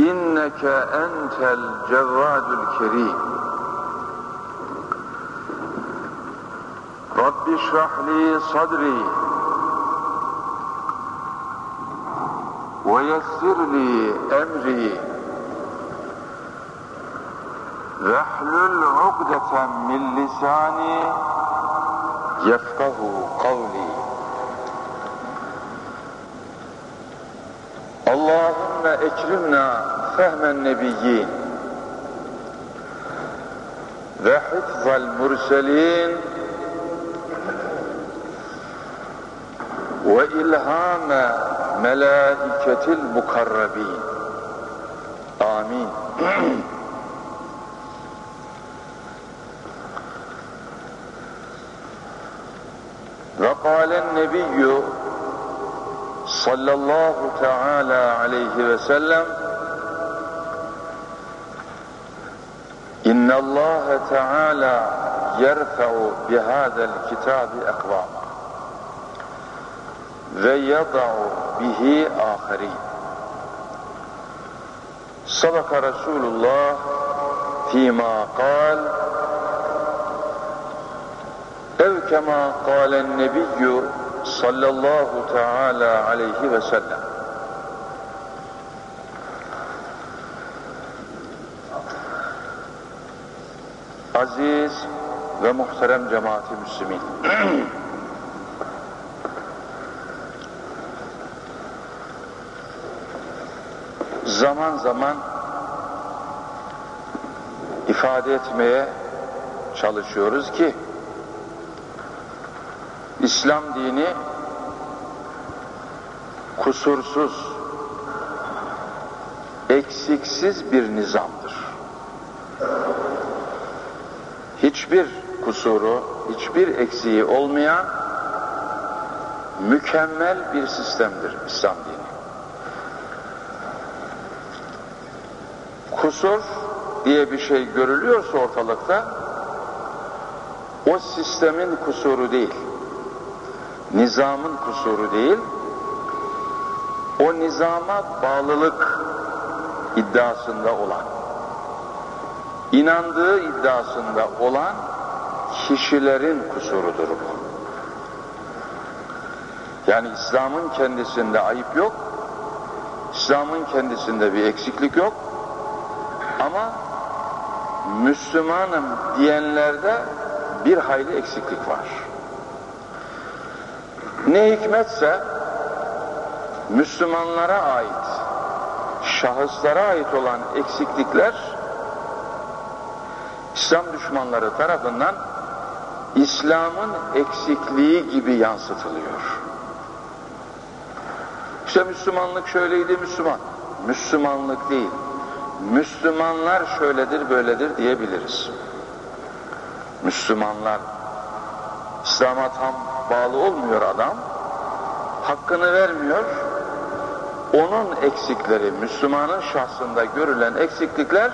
إنك أنت الجواد الكريم. رب اشرح لي صدري ويسر لي أمري. واحلل عقدة من لساني يفقه قولي. Allahümme ekrimna fehmen nebiyyin ve hıfzal murselin ve ilhame melaiketil mukarrabin. Amin. Ve kalen nebiyyü صلى الله تعالى عليه وسلم إن الله تعالى يرفع بهذا الكتاب أقواما ويضع به آخرين. صدق رسول الله فيما قال أو كما قال النبي sallallahu teala aleyhi ve sellem. Aziz ve muhterem cemaati müslümin. zaman zaman ifade etmeye çalışıyoruz ki İslam dini kusursuz, eksiksiz bir nizamdır. Hiçbir kusuru, hiçbir eksiği olmayan mükemmel bir sistemdir İslam dini. Kusur diye bir şey görülüyorsa ortalıkta o sistemin kusuru değil nizamın kusuru değil, o nizama bağlılık iddiasında olan, inandığı iddiasında olan kişilerin kusurudur bu. Yani İslam'ın kendisinde ayıp yok, İslam'ın kendisinde bir eksiklik yok ama Müslümanım diyenlerde bir hayli eksiklik var. Ne hikmetse Müslümanlara ait, şahıslara ait olan eksiklikler İslam düşmanları tarafından İslam'ın eksikliği gibi yansıtılıyor. İşte Müslümanlık şöyleydi Müslüman. Müslümanlık değil. Müslümanlar şöyledir böyledir diyebiliriz. Müslümanlar İslam'a tam bağlı olmuyor adam, hakkını vermiyor, onun eksikleri, Müslümanın şahsında görülen eksiklikler,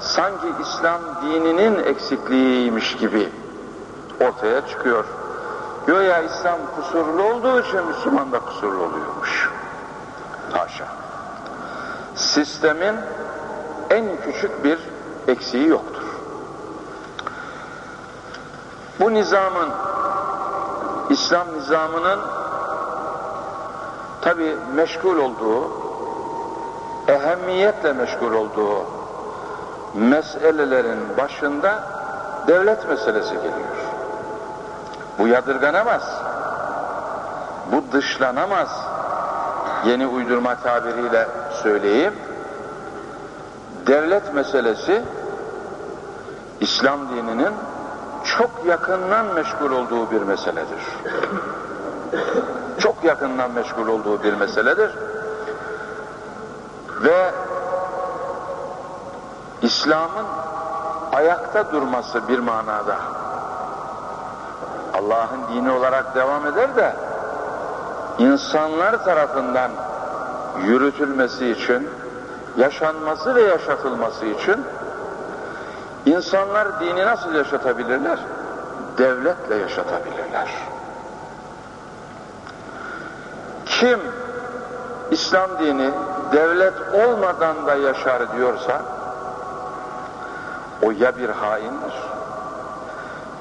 sanki İslam dininin eksikliğiymiş gibi ortaya çıkıyor. Göya İslam kusurlu olduğu için Müslüman da kusurlu oluyormuş. Haşa. Sistemin en küçük bir eksiği yoktur. Bu nizamın İslam nizamının tabi meşgul olduğu, ehemmiyetle meşgul olduğu meselelerin başında devlet meselesi geliyor. Bu yadırganamaz. Bu dışlanamaz. Yeni uydurma tabiriyle söyleyeyim. Devlet meselesi İslam dininin çok yakından meşgul olduğu bir meseledir. Yakından meşgul olduğu bir meseledir. Ve İslam'ın ayakta durması bir manada Allah'ın dini olarak devam eder de insanlar tarafından yürütülmesi için yaşanması ve yaşatılması için İnsanlar dini nasıl yaşatabilirler? Devletle yaşatabilirler. Kim İslam dini devlet olmadan da yaşar diyorsa o ya bir haindir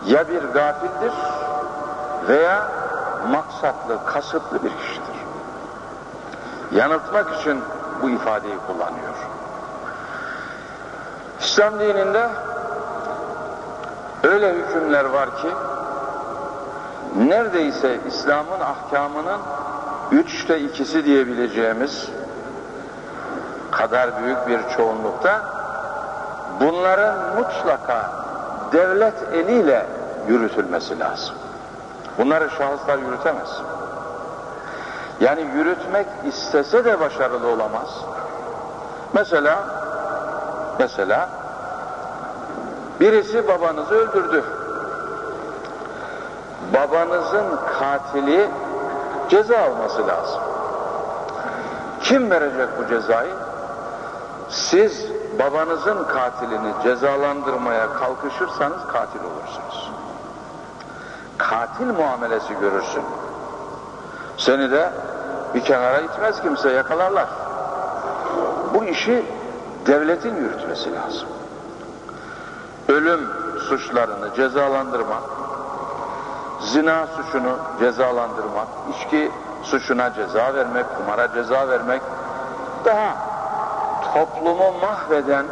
ya bir gafildir veya maksatlı, kasıtlı bir kişidir. Yanıltmak için bu ifadeyi kullanıyor. İslam dininde öyle hükümler var ki neredeyse İslam'ın ahkamının üçte ikisi diyebileceğimiz kadar büyük bir çoğunlukta bunların mutlaka devlet eliyle yürütülmesi lazım. Bunları şahıslar yürütemez. Yani yürütmek istese de başarılı olamaz. Mesela mesela birisi babanızı öldürdü. Babanızın katili ceza alması lazım. Kim verecek bu cezayı? Siz babanızın katilini cezalandırmaya kalkışırsanız katil olursunuz. Katil muamelesi görürsün. Seni de bir kenara itmez kimse yakalarlar. Bu işi devletin yürütmesi lazım. Ölüm suçlarını cezalandırmak, zina suçunu cezalandırmak, içki suçuna ceza vermek, kumara ceza vermek, daha toplumu mahveden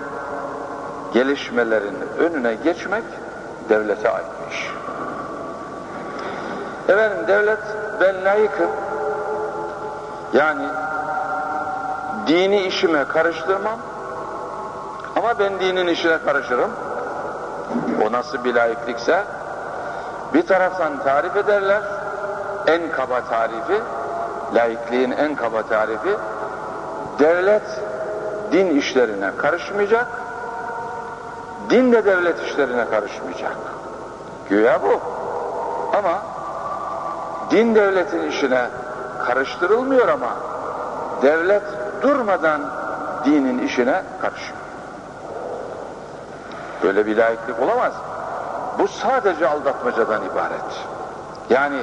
gelişmelerin önüne geçmek devlete ait bir iş. Efendim devlet ben layıkım. Yani dini işime karıştırmam. Ama ben dinin işine karışırım. O nasıl bir layıklıksa bir taraftan tarif ederler en kaba tarifi laikliğin en kaba tarifi devlet din işlerine karışmayacak din de devlet işlerine karışmayacak. Güya bu. Ama din devletin işine karıştırılmıyor ama devlet durmadan dinin işine karışıyor. Böyle bir layıklık olamaz bu sadece aldatmacadan ibaret yani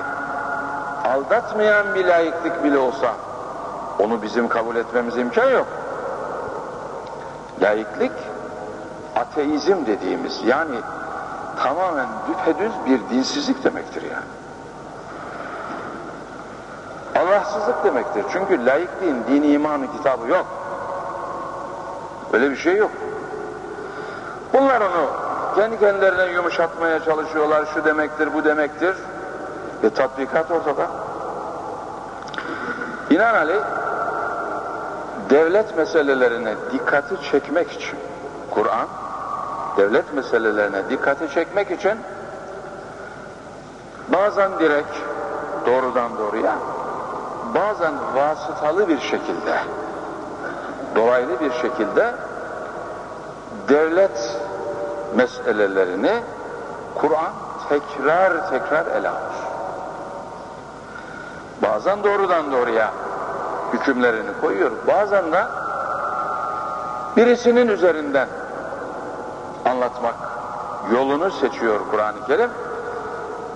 aldatmayan bir layıklık bile olsa onu bizim kabul etmemiz imkan yok. Layıklık ateizm dediğimiz yani tamamen düpedüz bir dinsizlik demektir yani. Allahsızlık demektir. Çünkü layıklığın dini imanı kitabı yok. Öyle bir şey yok. Bunlar onu kendi kendilerine yumuşatmaya çalışıyorlar. Şu demektir, bu demektir. E tatbikat ortada. Binaenaleyh devlet meselelerine dikkati çekmek için Kur'an devlet meselelerine dikkati çekmek için bazen direkt doğrudan doğruya bazen vasıtalı bir şekilde dolaylı bir şekilde devlet meselelerini Kur'an tekrar tekrar ele alır. Bazen doğrudan doğruya hükümlerini koyuyor. Bazen de birisinin üzerinden anlatmak yolunu seçiyor Kur'an-ı Kerim.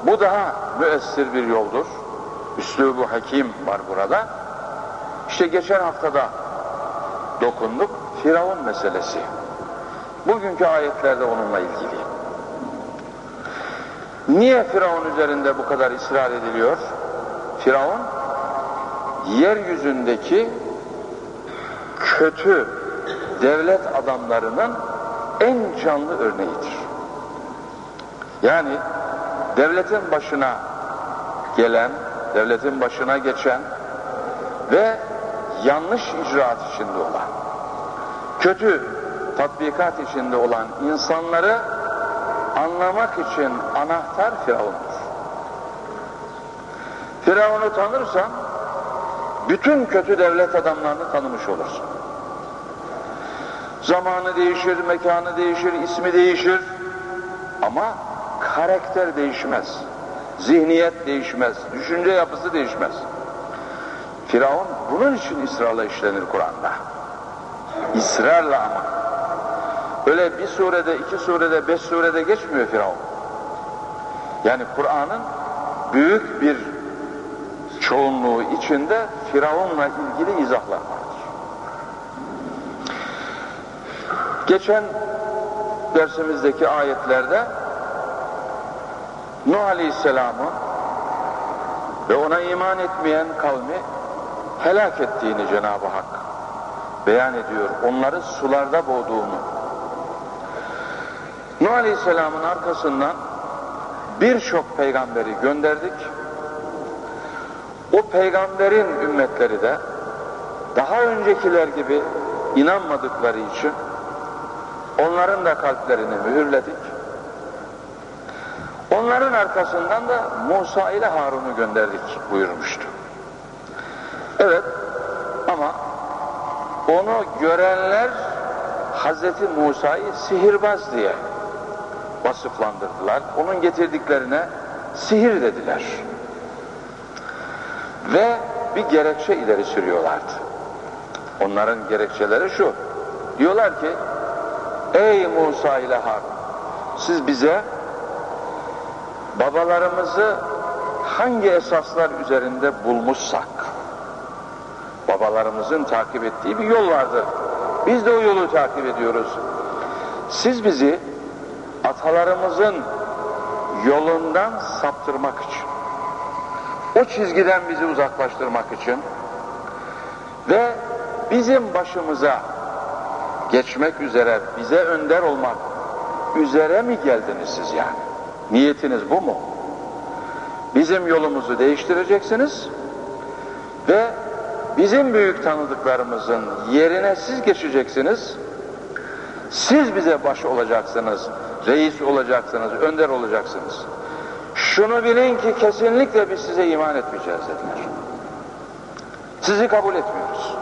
Bu daha müessir bir yoldur. Üslubu hakim var burada. İşte geçen haftada dokunduk. Firavun meselesi. Bugünkü ayetlerde onunla ilgili. Niye Firavun üzerinde bu kadar ısrar ediliyor? Firavun yeryüzündeki kötü devlet adamlarının en canlı örneğidir. Yani devletin başına gelen, devletin başına geçen ve yanlış icraat içinde olan, kötü tatbikat içinde olan insanları anlamak için anahtar Firavun'dur. Firavun'u tanırsan bütün kötü devlet adamlarını tanımış olursun. Zamanı değişir, mekanı değişir, ismi değişir ama karakter değişmez. Zihniyet değişmez, düşünce yapısı değişmez. Firavun bunun için ısrarla işlenir Kur'an'da. İsrarla ama. Öyle bir surede, iki surede, beş surede geçmiyor Firavun. Yani Kur'an'ın büyük bir çoğunluğu içinde Firavun'la ilgili izahlar vardır. Geçen dersimizdeki ayetlerde Nuh Aleyhisselam'ı ve ona iman etmeyen kavmi helak ettiğini Cenab-ı Hak beyan ediyor. Onları sularda boğduğunu. Aleyhisselam'ın arkasından birçok peygamberi gönderdik. O peygamberin ümmetleri de daha öncekiler gibi inanmadıkları için onların da kalplerini mühürledik. Onların arkasından da Musa ile Harun'u gönderdik buyurmuştu. Evet ama onu görenler Hazreti Musa'yı sihirbaz diye vasıflandırdılar. Onun getirdiklerine sihir dediler. Ve bir gerekçe ileri sürüyorlardı. Onların gerekçeleri şu. Diyorlar ki Ey Musa ile Harun siz bize babalarımızı hangi esaslar üzerinde bulmuşsak babalarımızın takip ettiği bir yol vardı. Biz de o yolu takip ediyoruz. Siz bizi atalarımızın yolundan saptırmak için o çizgiden bizi uzaklaştırmak için ve bizim başımıza geçmek üzere bize önder olmak üzere mi geldiniz siz yani? Niyetiniz bu mu? Bizim yolumuzu değiştireceksiniz ve bizim büyük tanıdıklarımızın yerine siz geçeceksiniz. Siz bize baş olacaksınız, reis olacaksınız, önder olacaksınız. Şunu bilin ki kesinlikle biz size iman etmeyeceğiz dediler. Sizi kabul etmiyoruz.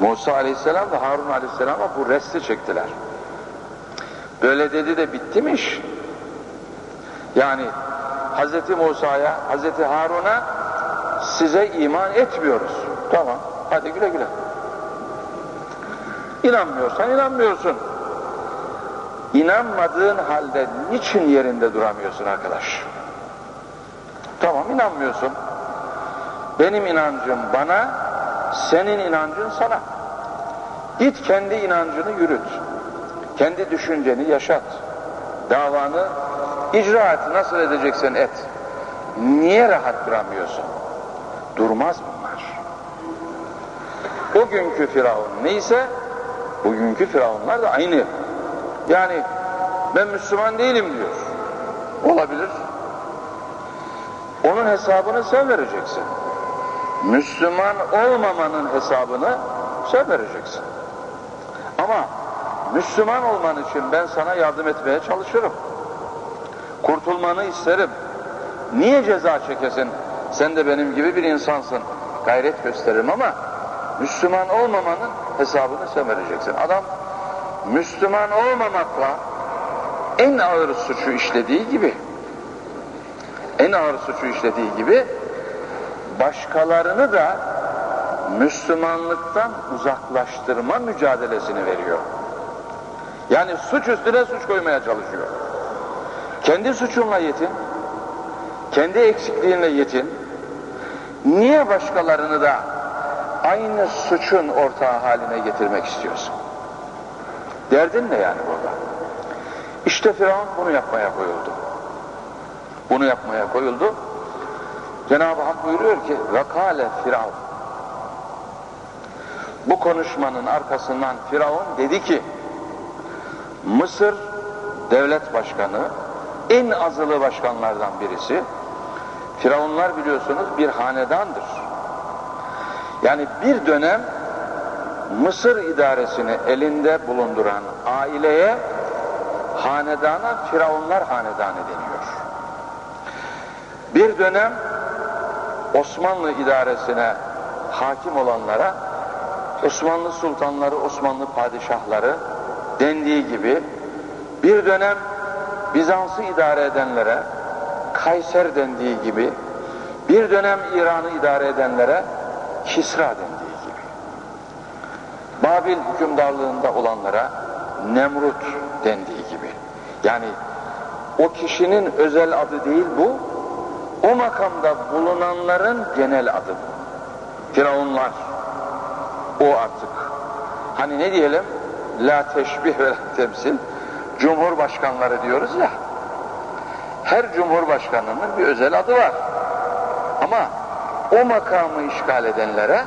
Musa aleyhisselam ve Harun aleyhisselama bu resti çektiler. Böyle dedi de bitti mi iş? Yani Hz. Musa'ya, Hz. Harun'a size iman etmiyoruz. Tamam, hadi güle güle. İnanmıyorsan inanmıyorsun. İnanmadığın halde niçin yerinde duramıyorsun arkadaş? Tamam inanmıyorsun. Benim inancım bana, senin inancın sana. Git kendi inancını yürüt. Kendi düşünceni yaşat. Davanı icra et. Nasıl edeceksen et. Niye rahat duramıyorsun? Durmaz bunlar. O günkü Firavun neyse bugünkü Firavunlar da aynı. Yani ben Müslüman değilim diyor. Olabilir. Onun hesabını sen vereceksin. Müslüman olmamanın hesabını sen vereceksin. Ama Müslüman olman için ben sana yardım etmeye çalışırım. Kurtulmanı isterim. Niye ceza çekesin? Sen de benim gibi bir insansın. Gayret gösteririm ama Müslüman olmamanın hesabını sen vereceksin. Adam Müslüman olmamakla en ağır suçu işlediği gibi en ağır suçu işlediği gibi başkalarını da Müslümanlıktan uzaklaştırma mücadelesini veriyor. Yani suç üstüne suç koymaya çalışıyor. Kendi suçunla yetin, kendi eksikliğinle yetin. Niye başkalarını da aynı suçun ortağı haline getirmek istiyorsun? Derdin ne yani burada? İşte Firavun bunu yapmaya koyuldu. Bunu yapmaya koyuldu. Cenab-ı Hak buyuruyor ki Vakale Firavun bu konuşmanın arkasından Firavun dedi ki Mısır devlet başkanı en azılı başkanlardan birisi Firavunlar biliyorsunuz bir hanedandır. Yani bir dönem Mısır idaresini elinde bulunduran aileye hanedana Firavunlar hanedanı deniyor. Bir dönem Osmanlı idaresine hakim olanlara Osmanlı sultanları, Osmanlı padişahları dendiği gibi bir dönem Bizans'ı idare edenlere Kayser dendiği gibi bir dönem İran'ı idare edenlere Kisra dendiği gibi. Babil hükümdarlığında olanlara Nemrut dendiği gibi. Yani o kişinin özel adı değil bu o makamda bulunanların genel adı bu. Firavunlar. O artık. Hani ne diyelim? La teşbih ve la temsil. Cumhurbaşkanları diyoruz ya. Her cumhurbaşkanının bir özel adı var. Ama o makamı işgal edenlere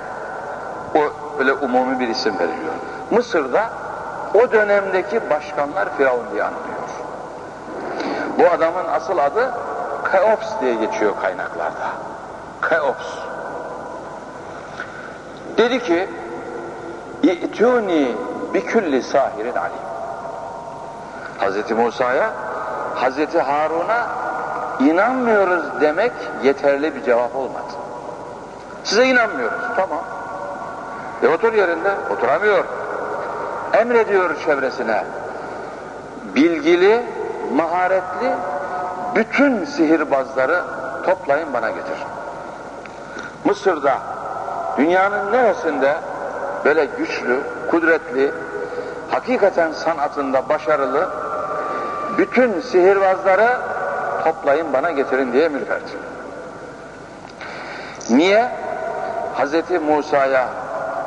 o böyle umumi bir isim veriliyor. Mısır'da o dönemdeki başkanlar Firavun diye anılıyor. Bu adamın asıl adı Keops diye geçiyor kaynaklarda. Keops. Dedi ki İ'tuni bi külli sahirin alim. Hazreti Musa'ya Hazreti Harun'a inanmıyoruz demek yeterli bir cevap olmadı. Size inanmıyoruz. Tamam. E otur yerinde. Oturamıyor. Emrediyor çevresine. Bilgili, maharetli bütün sihirbazları toplayın bana getir. Mısır'da dünyanın neresinde böyle güçlü, kudretli, hakikaten sanatında başarılı bütün sihirbazları toplayın bana getirin diye emir verdi. Niye? Hazreti Musa'ya,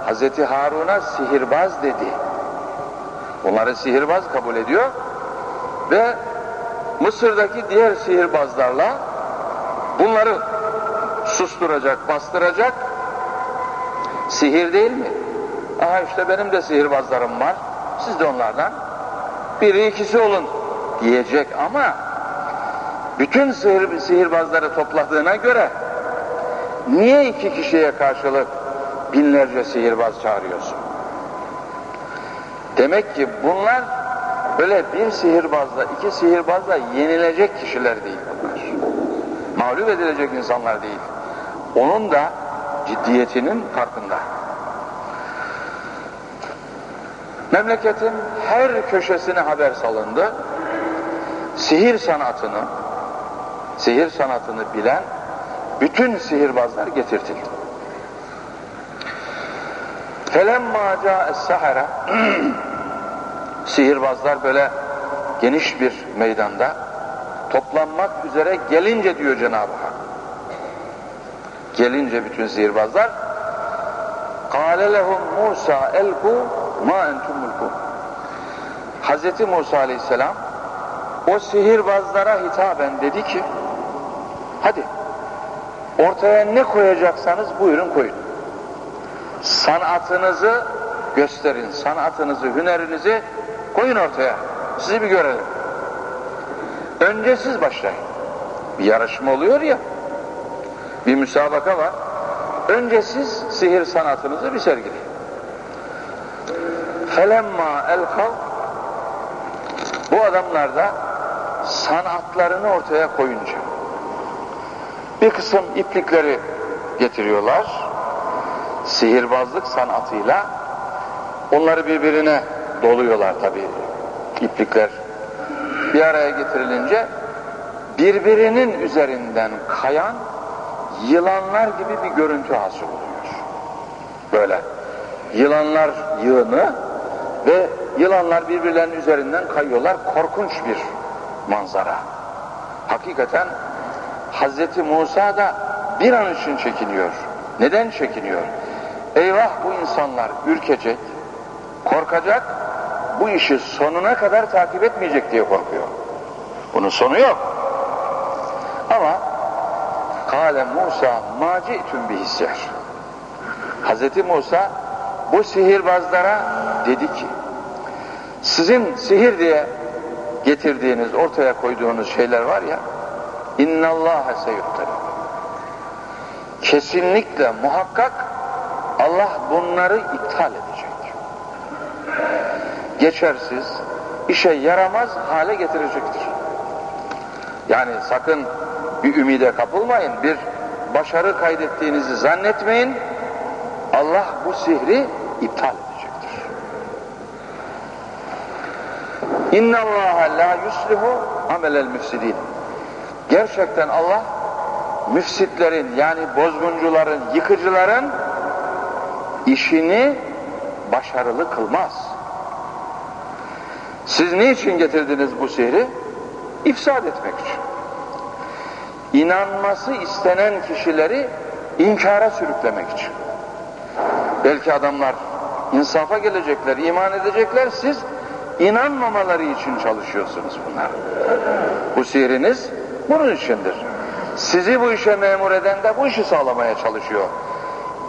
Hazreti Harun'a sihirbaz dedi. Onları sihirbaz kabul ediyor ve Mısır'daki diğer sihirbazlarla bunları susturacak, bastıracak sihir değil mi? Aha işte benim de sihirbazlarım var, siz de onlardan biri ikisi olun diyecek ama bütün sihir, sihirbazları topladığına göre niye iki kişiye karşılık binlerce sihirbaz çağırıyorsun? Demek ki bunlar böyle bir sihirbazla, iki sihirbazla yenilecek kişiler değil bunlar. Mağlup edilecek insanlar değil. Onun da ciddiyetinin farkında. Memleketin her köşesine haber salındı. Sihir sanatını, sihir sanatını bilen bütün sihirbazlar getirtildi. Felemma ca'es-sahara sihirbazlar böyle geniş bir meydanda toplanmak üzere gelince diyor Cenab-ı Hak. Gelince bütün sihirbazlar قَالَ لَهُمْ مُوسَى اَلْقُوا مَا اَنْتُمْ مُلْقُونَ Hz. Musa aleyhisselam o sihirbazlara hitaben dedi ki hadi ortaya ne koyacaksanız buyurun koyun. Sanatınızı gösterin, sanatınızı, hünerinizi koyun ortaya. Sizi bir görelim. Önce siz başlayın. Bir yarışma oluyor ya, bir müsabaka var. Önce siz sihir sanatınızı bir sergileyin. Felemma elkav bu adamlar da sanatlarını ortaya koyunca bir kısım iplikleri getiriyorlar sihirbazlık sanatıyla onları birbirine doluyorlar tabi iplikler bir araya getirilince birbirinin üzerinden kayan yılanlar gibi bir görüntü hasıl oluyor. Böyle yılanlar yığını ve yılanlar birbirlerinin üzerinden kayıyorlar. Korkunç bir manzara. Hakikaten Hazreti Musa da bir an için çekiniyor. Neden çekiniyor? Eyvah bu insanlar ürkecek, korkacak, bu işi sonuna kadar takip etmeyecek diye korkuyor. Bunun sonu yok. Ama Kale Musa maci'tun bihissihir. Hazreti Musa bu sihirbazlara dedi ki sizin sihir diye getirdiğiniz, ortaya koyduğunuz şeyler var ya innallâhe seyuhtarı kesinlikle muhakkak Allah bunları iptal edecek. Geçersiz, işe yaramaz hale getirecektir. Yani sakın bir ümide kapılmayın, bir başarı kaydettiğinizi zannetmeyin. Allah bu sihri iptal edecektir. İnna Allah la yuslihu amelel müfsidin. Gerçekten Allah müfsitlerin yani bozguncuların, yıkıcıların işini başarılı kılmaz. Siz niçin getirdiniz bu sihri? İfsad etmek için. İnanması istenen kişileri inkara sürüklemek için. Belki adamlar insafa gelecekler, iman edecekler. Siz inanmamaları için çalışıyorsunuz bunlar. Bu sihriniz bunun içindir. Sizi bu işe memur eden de bu işi sağlamaya çalışıyor.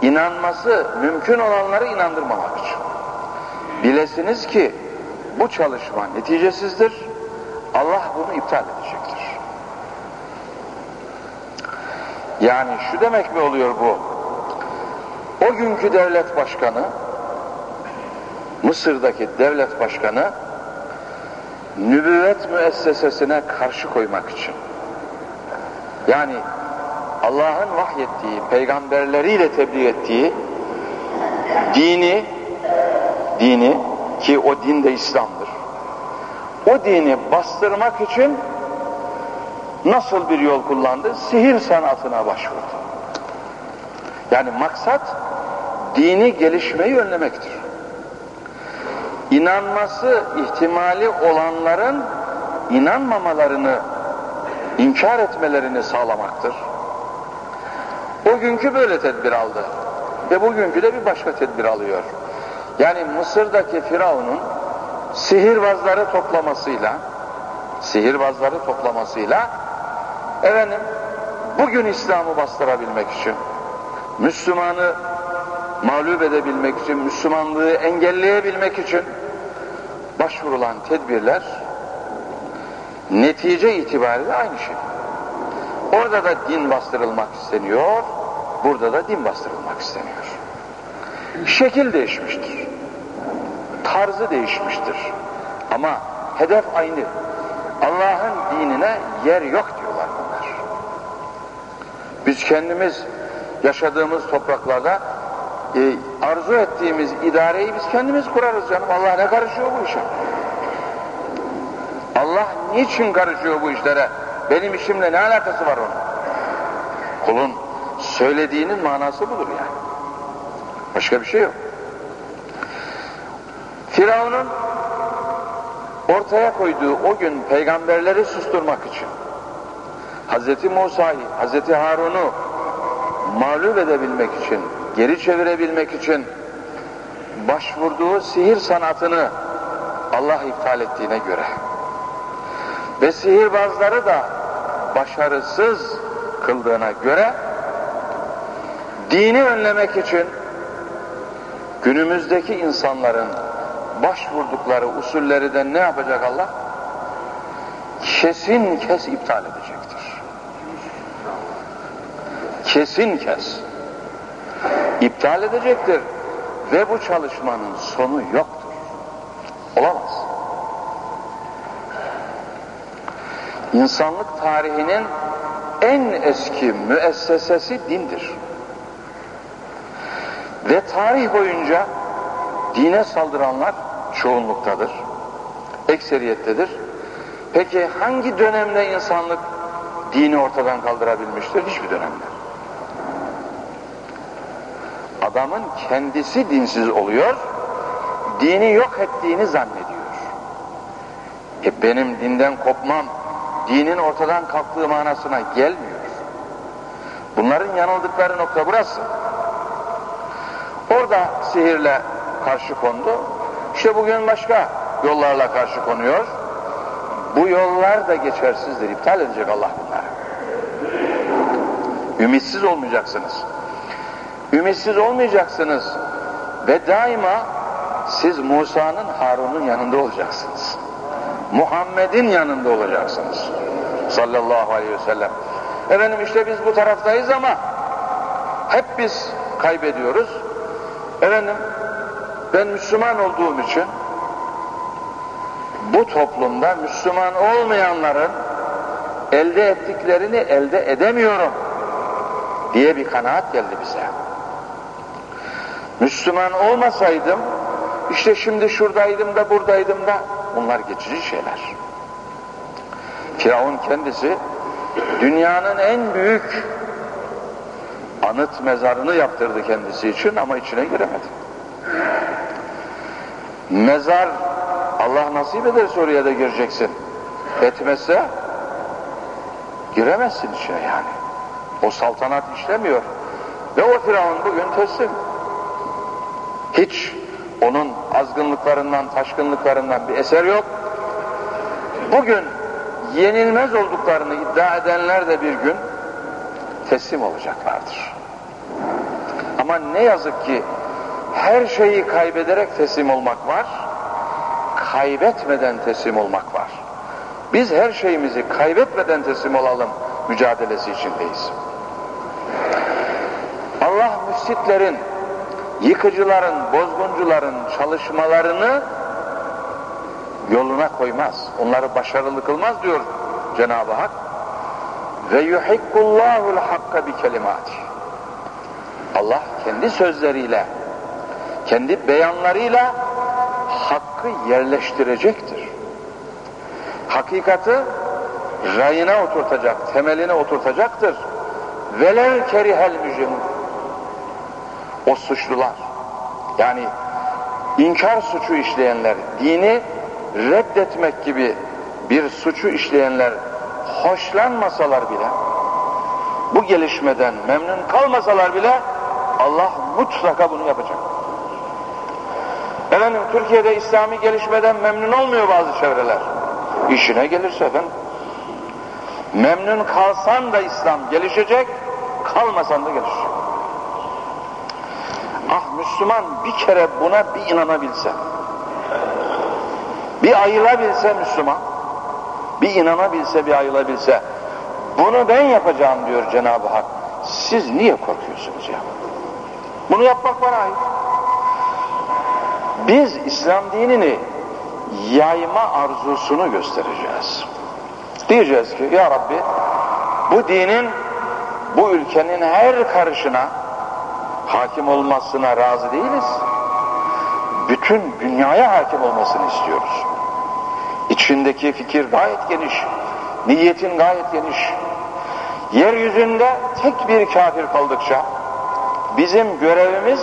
İnanması mümkün olanları inandırmamak için. Bilesiniz ki bu çalışma neticesizdir. Allah bunu iptal edecektir. Yani şu demek mi oluyor bu? O günkü devlet başkanı, Mısır'daki devlet başkanı, nübüvvet müessesesine karşı koymak için, yani Allah'ın vahyettiği, peygamberleriyle tebliğ ettiği dini, dini ki o din de İslam'dır, o dini bastırmak için nasıl bir yol kullandı? Sihir sanatına başvurdu. Yani maksat dini gelişmeyi önlemektir. İnanması ihtimali olanların inanmamalarını, inkar etmelerini sağlamaktır. O günkü böyle tedbir aldı. Ve bugünkü de bir başka tedbir alıyor. Yani Mısır'daki Firavun'un sihirbazları toplamasıyla sihirbazları toplamasıyla efendim bugün İslam'ı bastırabilmek için Müslümanı mağlup edebilmek için, Müslümanlığı engelleyebilmek için başvurulan tedbirler netice itibariyle aynı şey. Orada da din bastırılmak isteniyor, burada da din bastırılmak isteniyor. Şekil değişmiştir. Tarzı değişmiştir. Ama hedef aynı. Allah'ın dinine yer yok diyorlar bunlar. Biz kendimiz yaşadığımız topraklarda e, arzu ettiğimiz idareyi biz kendimiz kurarız canım. Allah ne karışıyor bu işe? Allah niçin karışıyor bu işlere? Benim işimle ne alakası var onun? Kulun söylediğinin manası budur yani. Başka bir şey yok. Firavun'un ortaya koyduğu o gün peygamberleri susturmak için Hz. Musa'yı, Hz. Harun'u mağlup edebilmek için, geri çevirebilmek için başvurduğu sihir sanatını Allah iptal ettiğine göre ve sihirbazları da başarısız kıldığına göre dini önlemek için günümüzdeki insanların başvurdukları usulleri de ne yapacak Allah? Kesin kes iptal edecektir. Kesin kes. iptal edecektir. Ve bu çalışmanın sonu yoktur. Olamaz. İnsanlık tarihinin en eski müessesesi dindir. Ve tarih boyunca dine saldıranlar çoğunluktadır, ekseriyettedir. Peki hangi dönemde insanlık dini ortadan kaldırabilmiştir? Hiçbir dönemde. Adamın kendisi dinsiz oluyor, dini yok ettiğini zannediyor. E benim dinden kopmam, dinin ortadan kalktığı manasına gelmiyor. Bunların yanıldıkları nokta burası. Orada sihirle karşı kondu. İşte bugün başka yollarla karşı konuyor. Bu yollar da geçersizdir. İptal edecek Allah bunları. Ümitsiz olmayacaksınız. Ümitsiz olmayacaksınız. Ve daima siz Musa'nın Harun'un yanında olacaksınız. Muhammed'in yanında olacaksınız. Sallallahu aleyhi ve sellem. Efendim işte biz bu taraftayız ama hep biz kaybediyoruz. Efendim ben Müslüman olduğum için bu toplumda Müslüman olmayanların elde ettiklerini elde edemiyorum diye bir kanaat geldi bize. Müslüman olmasaydım işte şimdi şuradaydım da buradaydım da bunlar geçici şeyler. Firavun kendisi dünyanın en büyük anıt mezarını yaptırdı kendisi için ama içine giremedi. Mezar Allah nasip ederse oraya da gireceksin. Etmezse giremezsin içine yani. O saltanat işlemiyor. Ve o Firavun bugün teslim. Hiç Onun azgınlıklarından, taşkınlıklarından bir eser yok. Bugün yenilmez olduklarını iddia edenler de bir gün teslim olacaklardır. Ama ne yazık ki her şeyi kaybederek teslim olmak var, kaybetmeden teslim olmak var. Biz her şeyimizi kaybetmeden teslim olalım mücadelesi içindeyiz. Allah müsitlerin, yıkıcıların, bozguncuların çalışmalarını yoluna koymaz. Onları başarılı kılmaz diyor Cenab-ı Hak. Ve yuhikkullahul hakka bi kelimati. Allah kendi sözleriyle, kendi beyanlarıyla hakkı yerleştirecektir. Hakikati rayına oturtacak, temeline oturtacaktır. Velev kerihel mücrimun. O suçlular, yani inkar suçu işleyenler, dini reddetmek gibi bir suçu işleyenler hoşlanmasalar bile, bu gelişmeden memnun kalmasalar bile Allah mutlaka bunu yapacak. Efendim Türkiye'de İslami gelişmeden memnun olmuyor bazı çevreler. İşine gelirse efendim. Memnun kalsan da İslam gelişecek, kalmasan da gelişecek. Ah Müslüman bir kere buna bir inanabilse, bir ayılabilse Müslüman, bir inanabilse, bir ayılabilse, bunu ben yapacağım diyor Cenab-ı Hak. Siz niye korkuyorsunuz ya? Bunu yapmak bana ait. Biz İslam dinini yayma arzusunu göstereceğiz. Diyeceğiz ki ya Rabbi bu dinin bu ülkenin her karışına hakim olmasına razı değiliz. Bütün dünyaya hakim olmasını istiyoruz. İçindeki fikir gayet geniş, niyetin gayet geniş. Yeryüzünde tek bir kafir kaldıkça bizim görevimiz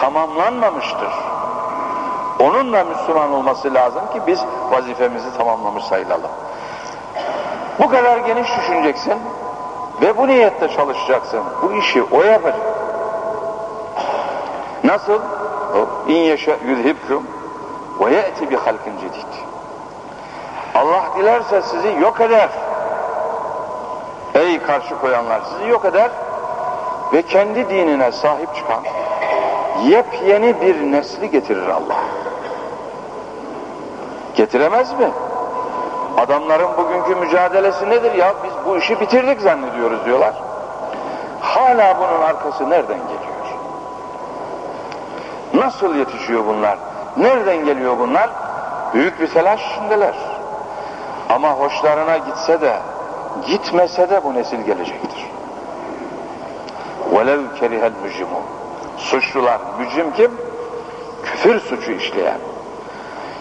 tamamlanmamıştır. Onun da Müslüman olması lazım ki biz vazifemizi tamamlamış sayılalım. Bu kadar geniş düşüneceksin ve bu niyette çalışacaksın. Bu işi o yapacak. Nasıl? İn yeşe yüzhibkum ve ye'ti bi halkin cedid. Dilerse sizi yok eder. Ey karşı koyanlar sizi yok eder ve kendi dinine sahip çıkan yepyeni bir nesli getirir Allah. Getiremez mi? Adamların bugünkü mücadelesi nedir ya? Biz bu işi bitirdik zannediyoruz diyorlar. Hala bunun arkası nereden geliyor? Nasıl yetişiyor bunlar? Nereden geliyor bunlar? Büyük bir telaş içindeler. Ama hoşlarına gitse de, gitmese de bu nesil gelecektir. وَلَوْ كَرِهَ الْمُجِمُونَ Suçlular, mücrim kim? Küfür suçu işleyen.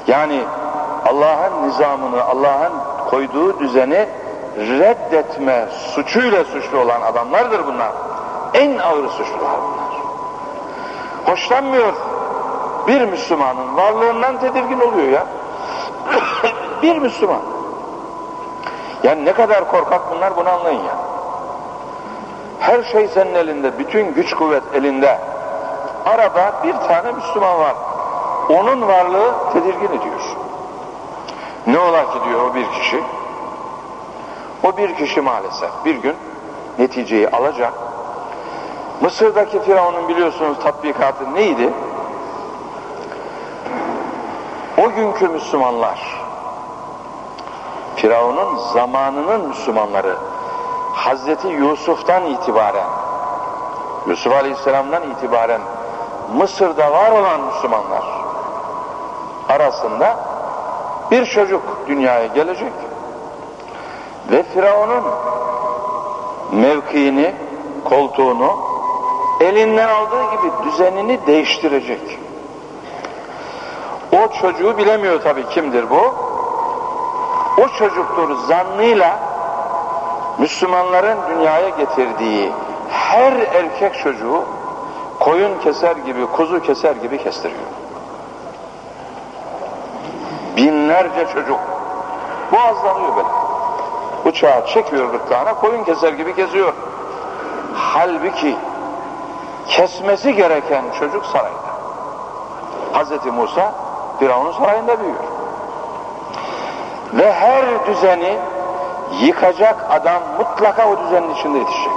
Yani Allah'ın nizamını, Allah'ın koyduğu düzeni reddetme suçuyla suçlu olan adamlardır bunlar. En ağır suçlular bunlar. Hoşlanmıyor. Bir Müslümanın varlığından tedirgin oluyor ya. bir Müslüman. yani ne kadar korkak bunlar bunu anlayın ya. Her şey senin elinde, bütün güç kuvvet elinde. Arada bir tane Müslüman var. Onun varlığı tedirgin ediyor. Ne ola ki diyor o bir kişi? O bir kişi maalesef bir gün neticeyi alacak. Mısır'daki Firavun'un biliyorsunuz tatbikatı neydi? O günkü Müslümanlar, Firavun'un zamanının Müslümanları, Hazreti Yusuf'tan itibaren, Yusuf Aleyhisselam'dan itibaren Mısır'da var olan Müslümanlar arasında bir çocuk dünyaya gelecek ve Firavun'un mevkiini, koltuğunu elinden aldığı gibi düzenini değiştirecek. O çocuğu bilemiyor tabii kimdir bu. O çocuktur zannıyla Müslümanların dünyaya getirdiği her erkek çocuğu koyun keser gibi, kuzu keser gibi kestiriyor. Binlerce çocuk boğazlanıyor böyle. Uçağı çekiyor gırtlağına, koyun keser gibi kesiyor. Halbuki kesmesi gereken çocuk sarayda. Hazreti Musa Firavun'un sarayında büyüyor. Ve her düzeni yıkacak adam mutlaka o düzenin içinde yetişecek.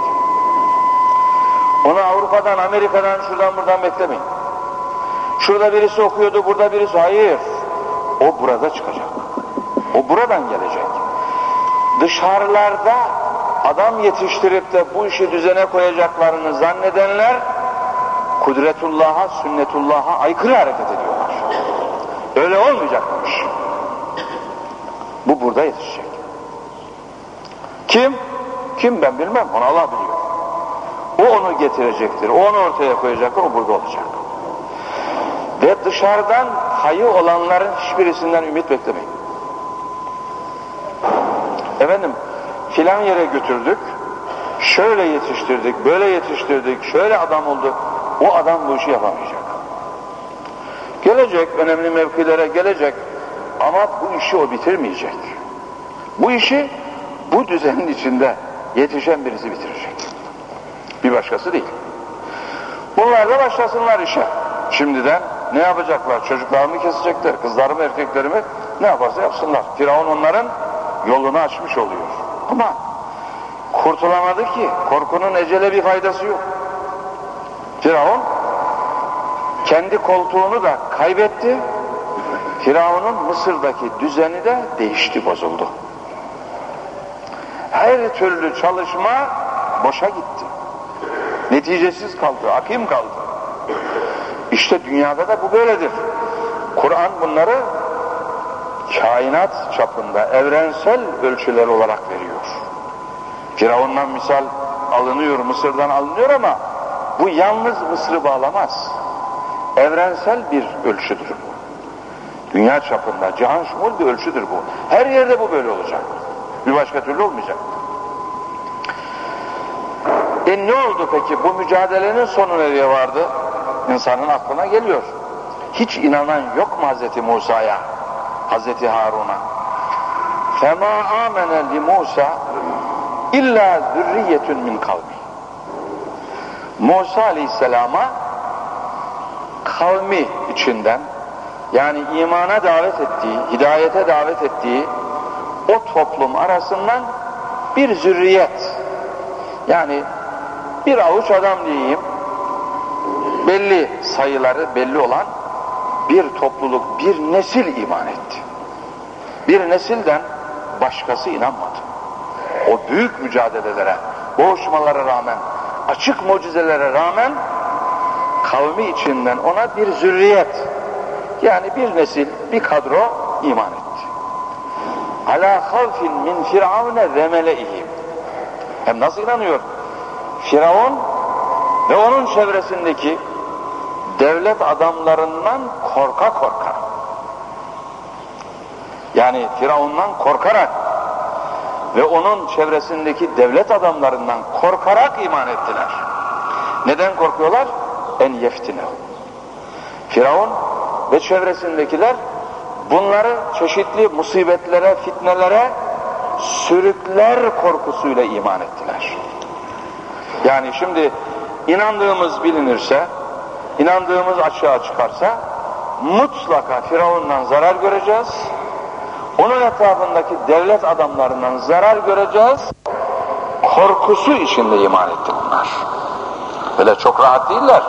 Onu Avrupa'dan, Amerika'dan, şuradan buradan beklemeyin. Şurada birisi okuyordu, burada birisi. Hayır. O burada çıkacak. O buradan gelecek. Dışarılarda adam yetiştirip de bu işi düzene koyacaklarını zannedenler kudretullah'a, sünnetullah'a aykırı hareket ediyorlar. Öyle olmayacakmış. Bu burada yetişecek. Kim? Kim ben bilmem. Onu Allah biliyor. O onu getirecektir. O onu ortaya koyacaktır. O burada olacak. Ve dışarıdan hayı olanların hiçbirisinden ümit beklemeyin. Efendim filan yere götürdük, şöyle yetiştirdik, böyle yetiştirdik, şöyle adam oldu. O adam bu işi yapamayacak. Gelecek, önemli mevkilere gelecek ama bu işi o bitirmeyecek. Bu işi bu düzenin içinde yetişen birisi bitirecek. Bir başkası değil. Bunlar da başlasınlar işe. Şimdiden ne yapacaklar? Çocuklarını kesecekler, kızlarımı, erkeklerimi ne yaparsa yapsınlar. Firavun onların yolunu açmış oluyor. Ama kurtulamadı ki. Korkunun ecele bir faydası yok. Firavun kendi koltuğunu da kaybetti. Firavun'un Mısır'daki düzeni de değişti, bozuldu. Her türlü çalışma boşa gitti. Neticesiz kaldı, akim kaldı. İşte dünyada da bu böyledir. Kur'an bunları kainat çapında evrensel ölçüler olarak veriyor. Firavundan misal alınıyor, Mısır'dan alınıyor ama bu yalnız Mısır'ı bağlamaz. Evrensel bir ölçüdür bu. Dünya çapında, cihan şumul bir ölçüdür bu. Her yerde bu böyle olacak. Bir başka türlü olmayacak. E ne oldu peki? Bu mücadelenin sonu nereye vardı? İnsanın aklına geliyor. Hiç inanan yok mu Hz. Musa'ya? Hz. Harun'a? فَمَا آمَنَ لِمُوسَى اِلَّا ذُرِّيَّةٌ مِنْ kavmi. Musa Aleyhisselam'a kavmi içinden yani imana davet ettiği, hidayete davet ettiği o toplum arasından bir zürriyet yani bir avuç adam diyeyim belli sayıları belli olan bir topluluk, bir nesil iman etti. Bir nesilden başkası inanmadı. O büyük mücadelelere, boğuşmalara rağmen, açık mucizelere rağmen kavmi içinden ona bir zürriyet, yani bir nesil, bir kadro iman etti. Ala havfin min firavne ve meleihim. Hem nasıl inanıyor? Firavun ve onun çevresindeki devlet adamlarından korka korka. Yani Firavun'dan korkarak ve onun çevresindeki devlet adamlarından korkarak iman ettiler. Neden korkuyorlar? En yeftine. Firavun ve çevresindekiler bunları çeşitli musibetlere, fitnelere sürükler korkusuyla iman ettiler. Yani şimdi inandığımız bilinirse, inandığımız açığa çıkarsa mutlaka Firavun'dan zarar göreceğiz. Onun etrafındaki devlet adamlarından zarar göreceğiz. Korkusu içinde iman etti bunlar. Böyle çok rahat değiller.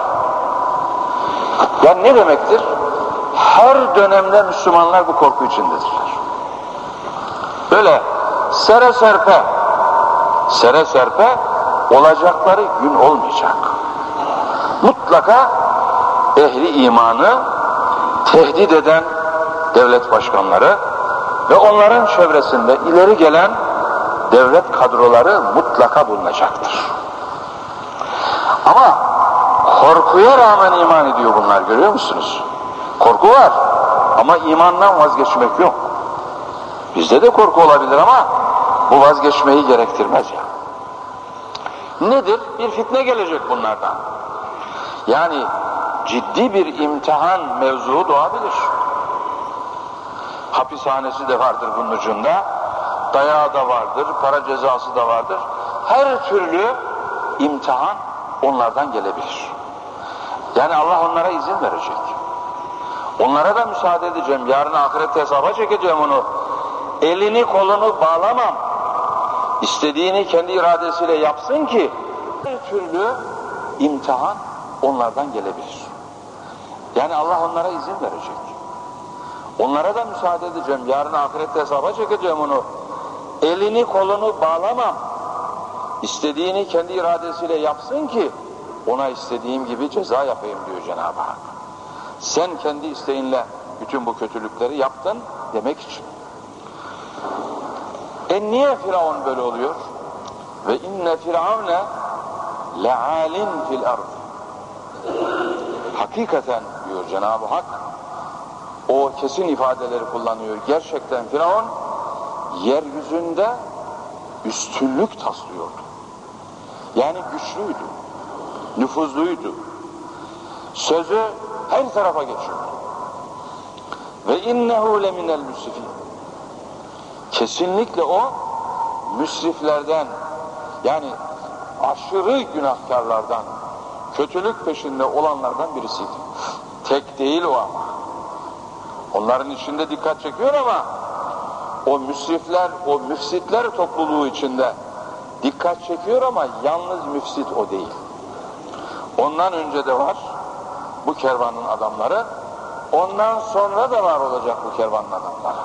Yani ne demektir? Her dönemde Müslümanlar bu korku içindedirler. Böyle sere serpe, sere serpe olacakları gün olmayacak. Mutlaka ehli imanı tehdit eden devlet başkanları ve onların çevresinde ileri gelen devlet kadroları mutlaka bulunacaktır. Ama korkuya rağmen iman ediyor bunlar görüyor musunuz? Korku var ama imandan vazgeçmek yok. Bizde de korku olabilir ama bu vazgeçmeyi gerektirmez ya. Nedir? Bir fitne gelecek bunlardan. Yani ciddi bir imtihan mevzuu doğabilir. Hapishanesi de vardır bunun ucunda, dayağı da vardır, para cezası da vardır. Her türlü imtihan onlardan gelebilir. Yani Allah onlara izin verecek. Onlara da müsaade edeceğim. Yarın ahiret hesaba çekeceğim onu. Elini kolunu bağlamam. İstediğini kendi iradesiyle yapsın ki bir türlü imtihan onlardan gelebilir. Yani Allah onlara izin verecek. Onlara da müsaade edeceğim. Yarın ahiret hesaba çekeceğim onu. Elini kolunu bağlamam. İstediğini kendi iradesiyle yapsın ki ona istediğim gibi ceza yapayım diyor Cenab-ı Hak. Sen kendi isteğinle bütün bu kötülükleri yaptın demek için. E niye Firavun böyle oluyor? Ve inne firavne lealin fil ard. Hakikaten diyor Cenab-ı Hak o kesin ifadeleri kullanıyor. Gerçekten Firavun yeryüzünde üstünlük taslıyordu. Yani güçlüydü, nüfuzluydu. Sözü her tarafa geçiyordu. Ve innehu leminel müsrifin. Kesinlikle o müsriflerden yani aşırı günahkarlardan, kötülük peşinde olanlardan birisiydi. Tek değil o ama. Onların içinde dikkat çekiyor ama o müsrifler, o müfsitler topluluğu içinde dikkat çekiyor ama yalnız müfsit o değil. Ondan önce de var bu kervanın adamları, ondan sonra da var olacak bu kervanın adamları.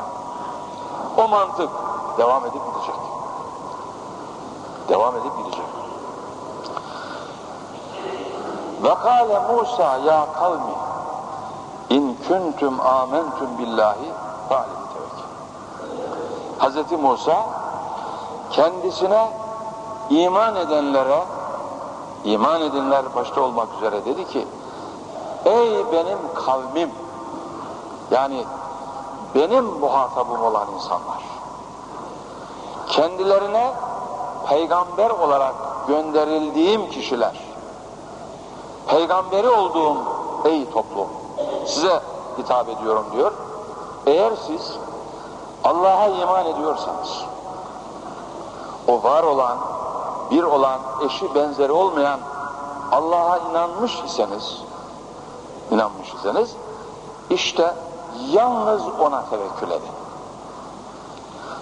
O mantık devam edip gidecek. Devam edip gidecek. Ve kâle Musa ya kavmi in kuntum amentum billahi fa'alin tevekkül. Hazreti Musa kendisine iman edenlere iman edenler başta olmak üzere dedi ki ey benim kavmim yani benim muhatabım olan insanlar kendilerine peygamber olarak gönderildiğim kişiler peygamberi olduğum ey toplum size hitap ediyorum diyor. Eğer siz Allah'a iman ediyorsanız o var olan bir olan eşi benzeri olmayan Allah'a inanmış iseniz inanmış iseniz işte yalnız ona tevekkül edin.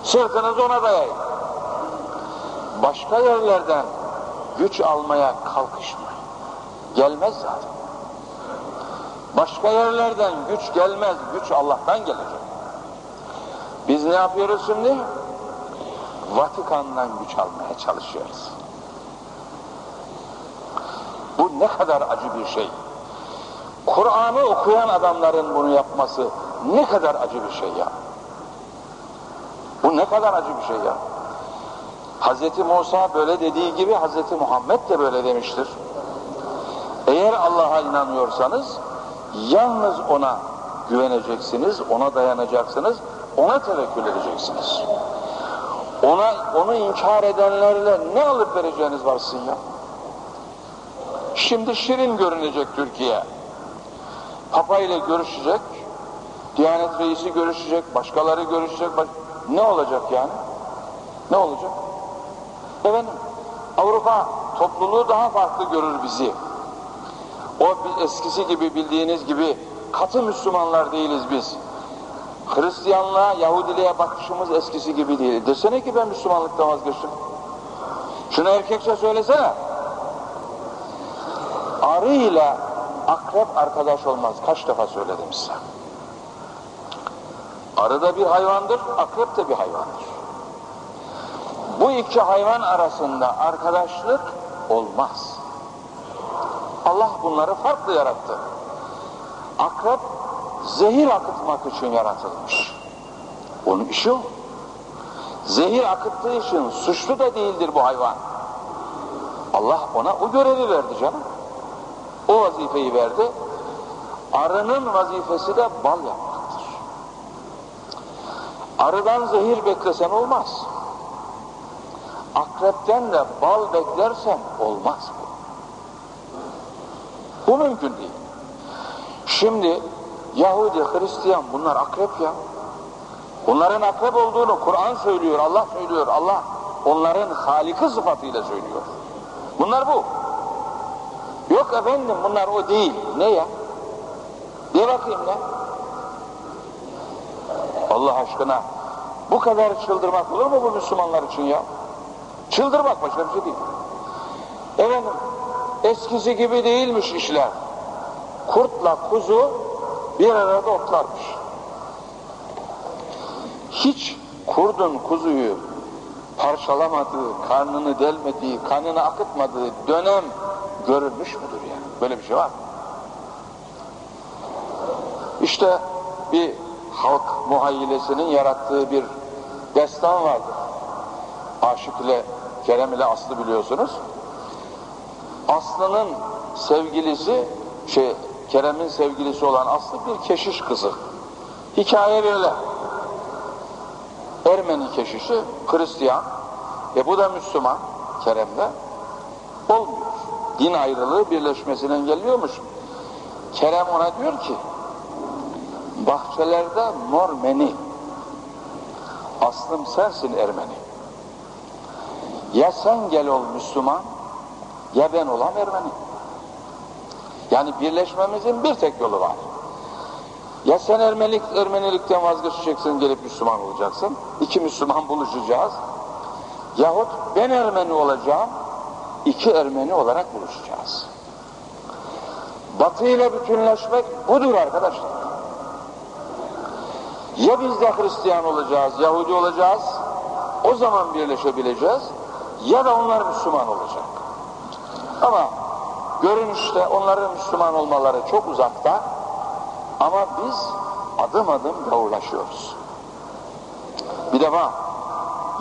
Sırtınızı ona dayayın. Başka yerlerden güç almaya kalkışmayın. Gelmez zaten. Başka yerlerden güç gelmez, güç Allah'tan gelecek. Biz ne yapıyoruz şimdi? Vatikan'dan güç almaya çalışıyoruz. Bu ne kadar acı bir şey. Kur'an'ı okuyan adamların bunu yapması ne kadar acı bir şey ya. Bu ne kadar acı bir şey ya. Hz. Musa böyle dediği gibi Hz. Muhammed de böyle demiştir. Eğer Allah'a inanıyorsanız yalnız ona güveneceksiniz, ona dayanacaksınız, ona tevekkül edeceksiniz. Ona, onu inkar edenlerle ne alıp vereceğiniz varsın ya? Şimdi şirin görünecek Türkiye. Papa ile görüşecek, Diyanet reisi görüşecek, başkaları görüşecek. Baş... Ne olacak yani? Ne olacak? Efendim, Avrupa topluluğu daha farklı görür bizi. O eskisi gibi bildiğiniz gibi katı Müslümanlar değiliz biz. Hristiyanlığa, Yahudiliğe bakışımız eskisi gibi değil. Desene ki ben Müslümanlıktan vazgeçtim. Şunu erkekçe söylesene. Arı ile akrep arkadaş olmaz. Kaç defa söyledim size. Arı da bir hayvandır, akrep de bir hayvandır. Bu iki hayvan arasında arkadaşlık olmaz. Allah bunları farklı yarattı. Akrep zehir akıtmak için yaratılmış. Onun işi o. Zehir akıttığı için suçlu da değildir bu hayvan. Allah ona o görevi verdi canım. O vazifeyi verdi. Arının vazifesi de bal yapmaktır. Arıdan zehir beklesen olmaz. Akrepten de bal beklersen olmaz bu. Bu mümkün değil. Şimdi Yahudi, Hristiyan bunlar akrep ya. Bunların akrep olduğunu Kur'an söylüyor, Allah söylüyor. Allah onların haliki sıfatıyla söylüyor. Bunlar bu. Yok efendim bunlar o değil. Ne ya? De bakayım ne? Allah aşkına bu kadar çıldırmak olur mu bu Müslümanlar için ya? Çıldırmak başka bir şey değil. Efendim eskisi gibi değilmiş işler. Kurtla kuzu bir arada otlarmış. Hiç kurdun kuzuyu parçalamadığı, karnını delmediği, kanını akıtmadığı dönem görülmüş müdür yani? Böyle bir şey var İşte bir halk muhayyilesinin yarattığı bir destan vardır. Aşık ile Kerem ile Aslı biliyorsunuz. Aslı'nın sevgilisi, şey Kerem'in sevgilisi olan Aslı bir keşiş kızı. Hikaye böyle. Ermeni keşişi, Hristiyan, e bu da Müslüman, Kerem'de. Olmuyor. Din ayrılığı birleşmesini engelliyormuş. Kerem ona diyor ki, bahçelerde mor meni, aslım sensin Ermeni. Ya sen gel ol Müslüman, ya ben olam Ermeni. Yani birleşmemizin bir tek yolu var. Ya sen Ermenilik, Ermenilikten vazgeçeceksin, gelip Müslüman olacaksın. İki Müslüman buluşacağız. Yahut ben Ermeni olacağım, iki Ermeni olarak buluşacağız. Batı ile bütünleşmek budur arkadaşlar. Ya biz de Hristiyan olacağız, Yahudi olacağız, o zaman birleşebileceğiz, ya da onlar Müslüman olacak. Ama görünüşte onların Müslüman olmaları çok uzakta, ama biz adım adım gavurlaşıyoruz. Bir defa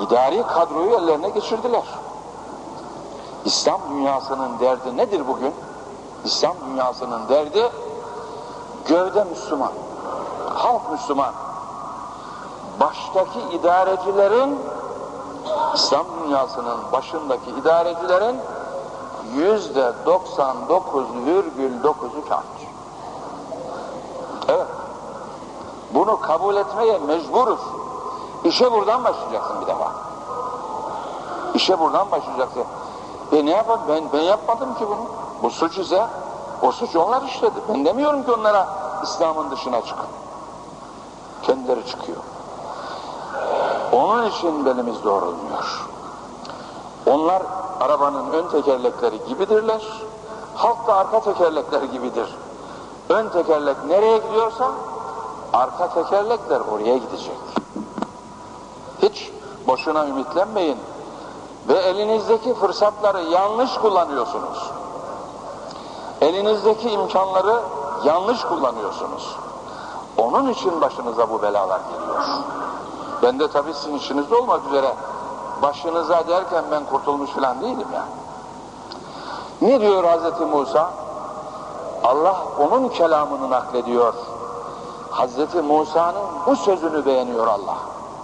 idari kadroyu ellerine geçirdiler. İslam dünyasının derdi nedir bugün? İslam dünyasının derdi gövde Müslüman, halk Müslüman. Baştaki idarecilerin İslam dünyasının başındaki idarecilerin yüzde 99,9'u kafir. Evet. Bunu kabul etmeye mecburuz. İşe buradan başlayacaksın bir defa. İşe buradan başlayacaksın. E ne yapalım? Ben, ben yapmadım ki bunu. Bu suç ise o suç onlar işledi. Ben demiyorum ki onlara İslam'ın dışına çıkın. Kendileri çıkıyor. Onun için belimiz doğrulmuyor. Onlar arabanın ön tekerlekleri gibidirler. Halk da arka tekerlekler gibidir. Ön tekerlek nereye gidiyorsa arka tekerlekler oraya gidecek. Hiç boşuna ümitlenmeyin ve elinizdeki fırsatları yanlış kullanıyorsunuz. Elinizdeki imkanları yanlış kullanıyorsunuz. Onun için başınıza bu belalar geliyor. Ben de tabii sizin işinizde olmak üzere başınıza derken ben kurtulmuş falan değilim yani. Ne diyor Hazreti Musa? Allah onun kelamını naklediyor. Hazreti Musa'nın bu sözünü beğeniyor Allah.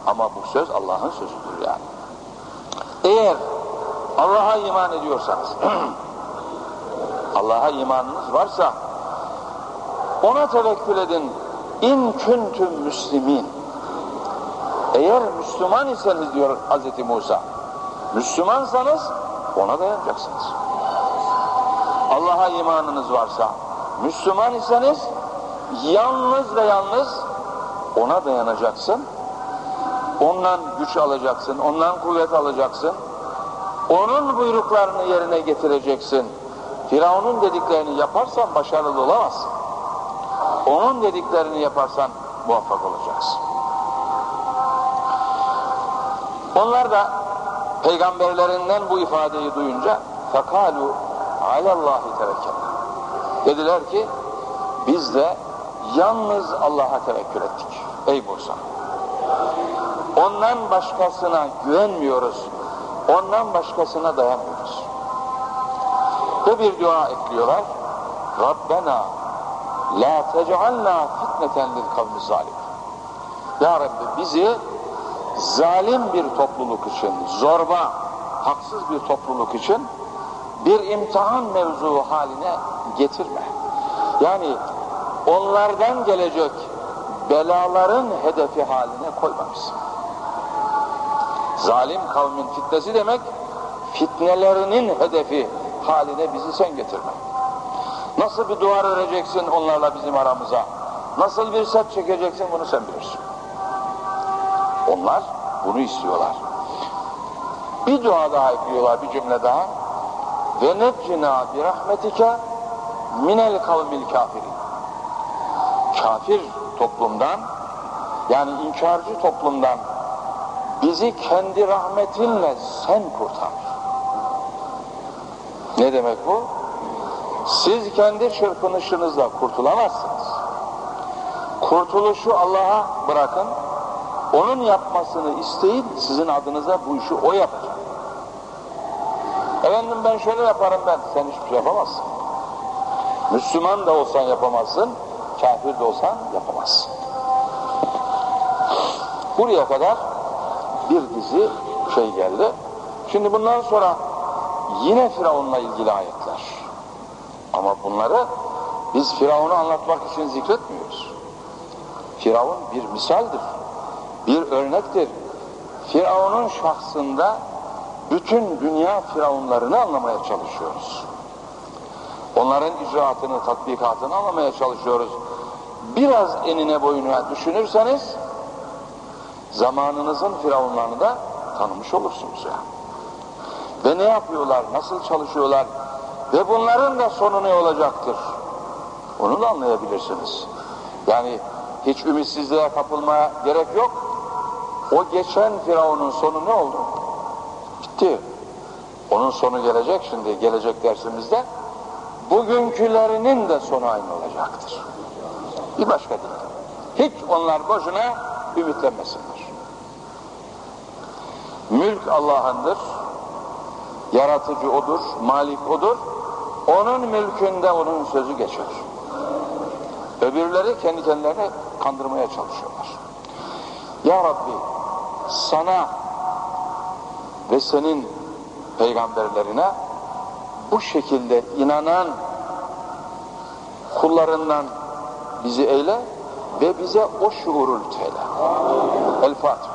Ama bu söz Allah'ın sözüdür yani. Eğer Allah'a iman ediyorsanız, Allah'a imanınız varsa ona tevekkül edin. İn küntüm müslimin. Eğer Müslüman iseniz diyor Hazreti Musa, Müslümansanız ona dayanacaksınız. Allah'a imanınız varsa, Müslüman iseniz yalnız ve yalnız ona dayanacaksın. Ondan güç alacaksın, ondan kuvvet alacaksın. Onun buyruklarını yerine getireceksin. Firavun'un dediklerini yaparsan başarılı olamazsın. Onun dediklerini yaparsan muvaffak olacaksın. Onlar da peygamberlerinden bu ifadeyi duyunca fekalu alallahi tevekkül. Dediler ki biz de yalnız Allah'a tevekkül ettik. Ey Musa. Ondan başkasına güvenmiyoruz. Ondan başkasına dayanmıyoruz. Ve bir dua ekliyorlar. Rabbena la tec'alna fitneten lil kavmi zalim. Ya Rabbi bizi zalim bir topluluk için, zorba, haksız bir topluluk için bir imtihan mevzu haline getirme. Yani onlardan gelecek belaların hedefi haline koymamışsın. Zalim kavmin fitnesi demek, fitnelerinin hedefi haline bizi sen getirme. Nasıl bir duvar öreceksin onlarla bizim aramıza? Nasıl bir set çekeceksin bunu sen bilirsin. Onlar bunu istiyorlar. Bir dua daha ekliyorlar, bir cümle daha. Ve neccina bi rahmetike minel kavmil kafirin. Kafir toplumdan, yani inkarcı toplumdan bizi kendi rahmetinle sen kurtar. Ne demek bu? Siz kendi çırpınışınızla kurtulamazsınız. Kurtuluşu Allah'a bırakın. Onun yapmasını isteyin, sizin adınıza bu işi O yapacak. Efendim ben şöyle yaparım ben, sen hiçbir şey yapamazsın. Müslüman da olsan yapamazsın, kafir de olsan yapamazsın. Buraya kadar bir dizi şey geldi. Şimdi bundan sonra yine Firavun'la ilgili ayetler. Ama bunları biz Firavun'u anlatmak için zikretmiyoruz. Firavun bir misaldir, bir örnektir. Firavun'un şahsında bütün dünya firavunlarını anlamaya çalışıyoruz. Onların icraatını, tatbikatını anlamaya çalışıyoruz. Biraz enine boyuna düşünürseniz zamanınızın firavunlarını da tanımış olursunuz ya. Ve ne yapıyorlar, nasıl çalışıyorlar ve bunların da sonu ne olacaktır? Onu da anlayabilirsiniz. Yani hiç ümitsizliğe kapılmaya gerek yok. O geçen Firavun'un sonu ne oldu? Bitti. Onun sonu gelecek şimdi, gelecek dersimizde. Bugünkülerinin de sonu aynı olacaktır. Bir başka değil. Hiç onlar boşuna ümitlenmesinler. Mülk Allah'ındır. Yaratıcı odur, malik odur. Onun mülkünde onun sözü geçer. Öbürleri kendi kendilerini kandırmaya çalışıyorlar. Ya Rabbi sana ve senin peygamberlerine bu şekilde inanan kullarından bizi eyle ve bize o şuuru lütfeyle. El Fatiha.